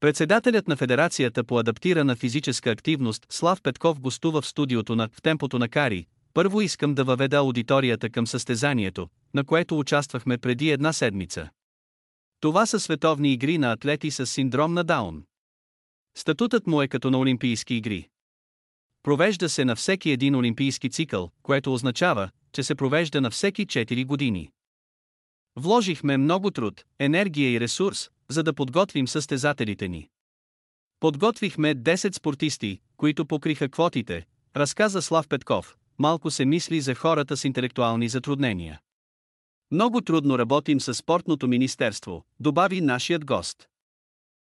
Председателят на Федерацията по адаптирана физическа активност Слав Петков гостува в студиото на «В темпото на Кари». Първо искам да въведа аудиторията към състезанието, на което участвахме преди една седмица. Това са световни игри на атлети с синдром на Даун. Статутът му е като на Олимпийски игри. Провежда се на всеки един олимпийски цикъл, което означава, че се провежда на всеки 4 години. Вложихме много труд, енергия и ресурс, за да подготвим състезателите ни. Подготвихме 10 спортисти, които покриха квотите, разказа Слав Петков, малко се мисли за хората с интелектуални затруднения. Много трудно работим с спортното министерство, добави нашият гост.